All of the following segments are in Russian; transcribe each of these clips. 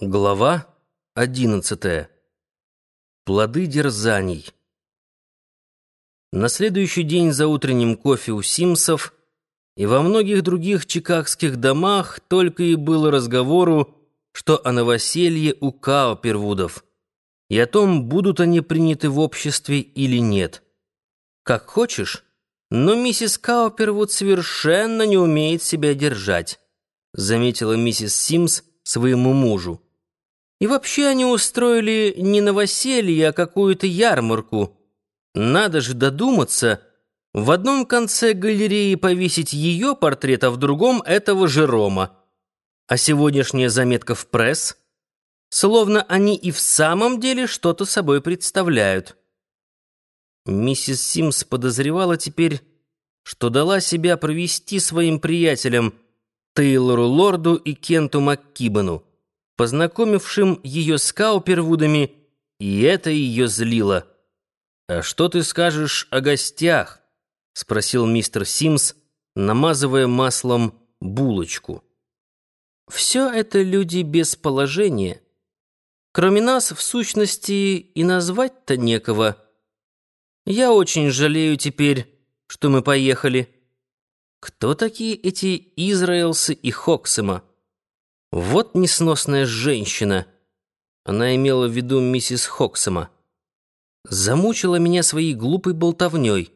Глава одиннадцатая. Плоды дерзаний. На следующий день за утренним кофе у Симсов и во многих других чикагских домах только и было разговору, что о новоселье у Каупервудов и о том, будут они приняты в обществе или нет. Как хочешь, но миссис Каупервуд совершенно не умеет себя держать, заметила миссис Симс своему мужу. И вообще они устроили не новоселье, а какую-то ярмарку. Надо же додуматься, в одном конце галереи повесить ее портрет, а в другом этого Жерома. А сегодняшняя заметка в пресс, словно они и в самом деле что-то собой представляют. Миссис Симс подозревала теперь, что дала себя провести своим приятелям Тейлору Лорду и Кенту МакКибану познакомившим ее с Каупервудами, и это ее злило. «А что ты скажешь о гостях?» — спросил мистер Симс, намазывая маслом булочку. «Все это люди без положения. Кроме нас, в сущности, и назвать-то некого. Я очень жалею теперь, что мы поехали. Кто такие эти Израилсы и Хоксема?» Вот несносная женщина. Она имела в виду миссис Хоксома. Замучила меня своей глупой болтовней.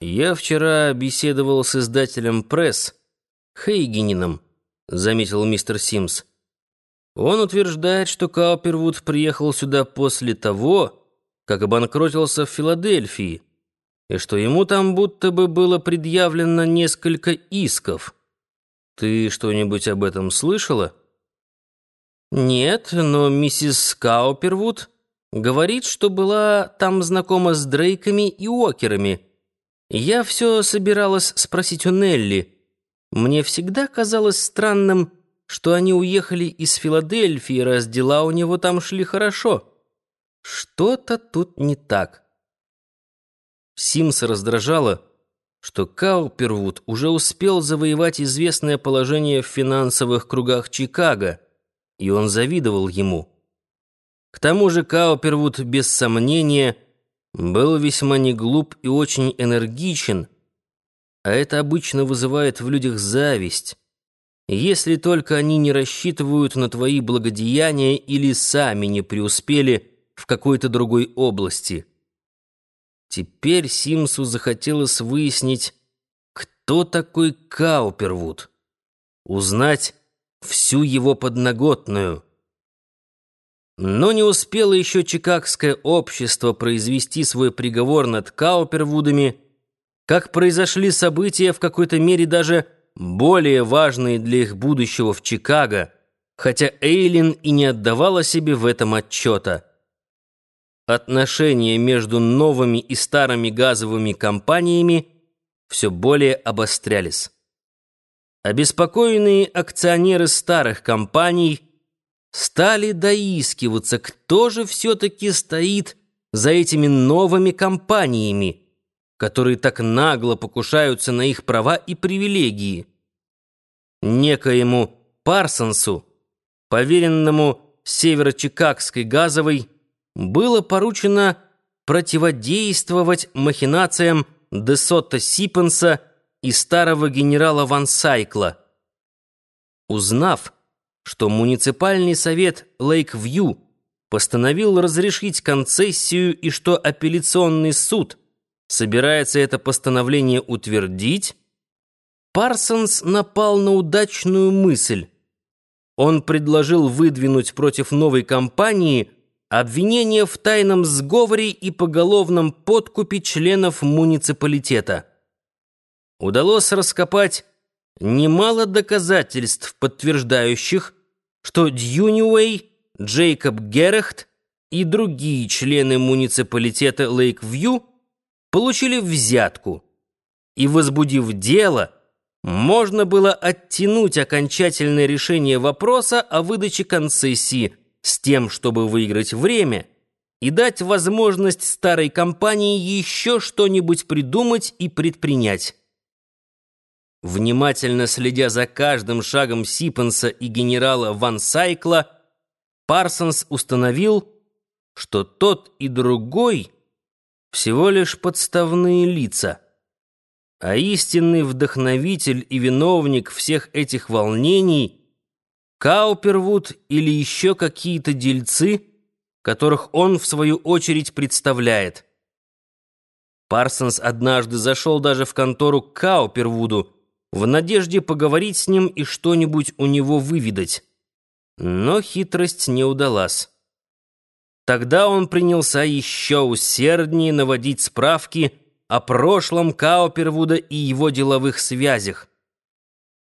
«Я вчера беседовал с издателем «Пресс» Хейгенином», — заметил мистер Симс. «Он утверждает, что Каупервуд приехал сюда после того, как обанкротился в Филадельфии, и что ему там будто бы было предъявлено несколько исков». Ты что-нибудь об этом слышала? Нет, но миссис Каупервуд говорит, что была там знакома с Дрейками и Уокерами. Я все собиралась спросить у Нелли. Мне всегда казалось странным, что они уехали из Филадельфии, раз дела у него там шли хорошо. Что-то тут не так. Симс раздражала, что Каупервуд уже успел завоевать известное положение в финансовых кругах Чикаго, и он завидовал ему. К тому же Каупервуд, без сомнения, был весьма неглуп и очень энергичен, а это обычно вызывает в людях зависть, если только они не рассчитывают на твои благодеяния или сами не преуспели в какой-то другой области. Теперь Симсу захотелось выяснить, кто такой Каупервуд, узнать всю его подноготную. Но не успело еще Чикагское общество произвести свой приговор над Каупервудами, как произошли события в какой-то мере даже более важные для их будущего в Чикаго, хотя Эйлин и не отдавала себе в этом отчета. Отношения между новыми и старыми газовыми компаниями все более обострялись. Обеспокоенные акционеры старых компаний стали доискиваться, кто же все-таки стоит за этими новыми компаниями, которые так нагло покушаются на их права и привилегии. Некоему Парсонсу, поверенному Северо-Чикагской газовой, было поручено противодействовать махинациям Десотта Сипенса и старого генерала Ван Сайкла. Узнав, что муниципальный совет Лейк-Вью постановил разрешить концессию и что апелляционный суд собирается это постановление утвердить, Парсонс напал на удачную мысль. Он предложил выдвинуть против новой компании – обвинение в тайном сговоре и поголовном подкупе членов муниципалитета. Удалось раскопать немало доказательств, подтверждающих, что Дьюниуэй, Джейкоб Геррехт и другие члены муниципалитета Лейк-Вью получили взятку, и, возбудив дело, можно было оттянуть окончательное решение вопроса о выдаче концессии – с тем, чтобы выиграть время и дать возможность старой компании еще что-нибудь придумать и предпринять. Внимательно следя за каждым шагом Сипенса и генерала Ван Сайкла, Парсонс установил, что тот и другой всего лишь подставные лица, а истинный вдохновитель и виновник всех этих волнений — Каупервуд или еще какие-то дельцы, которых он, в свою очередь, представляет. Парсонс однажды зашел даже в контору к Каупервуду в надежде поговорить с ним и что-нибудь у него выведать. Но хитрость не удалась. Тогда он принялся еще усерднее наводить справки о прошлом Каупервуда и его деловых связях.